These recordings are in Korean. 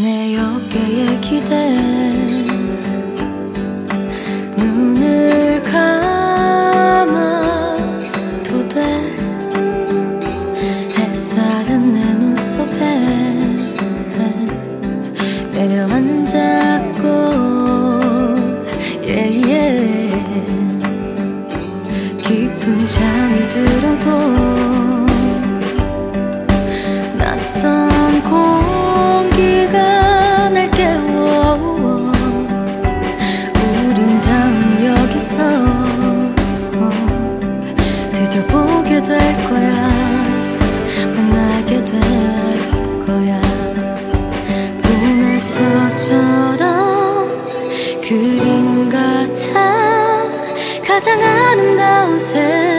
어깨에 기대 눈을 감아도 돼 햇살은 내눈 속에 내려앉았고 yeah, yeah. 깊은 잠이 들어도 될 거야. 꿈에서처럼 그림 같아 가장 아름다운 세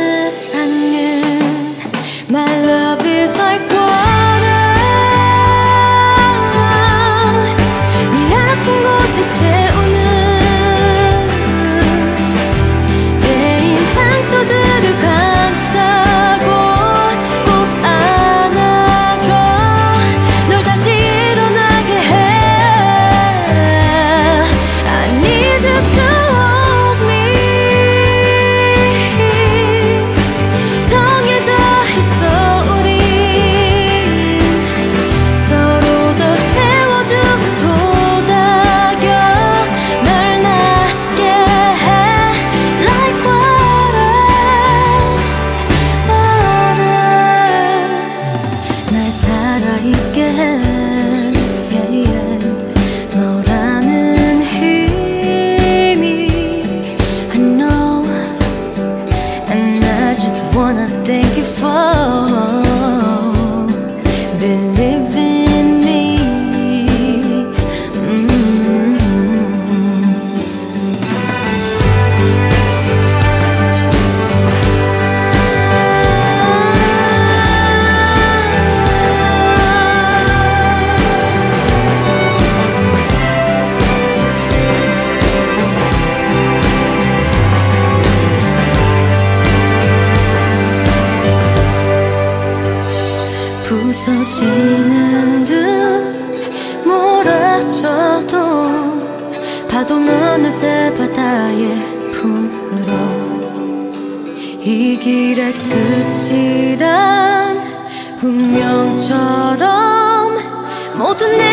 부서지는 듯 몰아쳐도 파도는 어느새 바다의 품으로 이 길의 끝이란 운명처럼 모두 내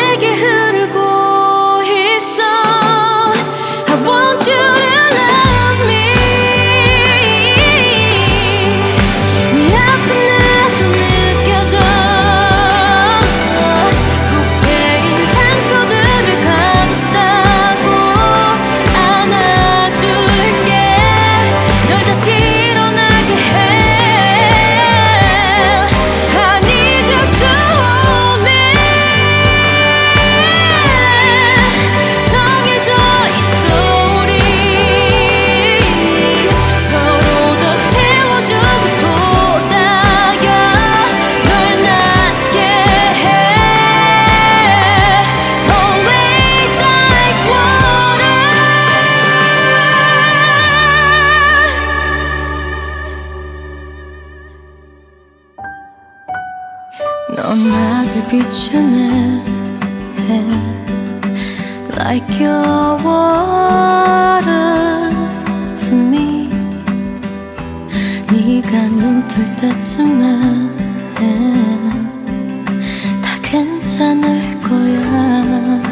넌 나를 비추네. Like your water to me. 네가 눈뜰 때쯤엔 다 괜찮을 거야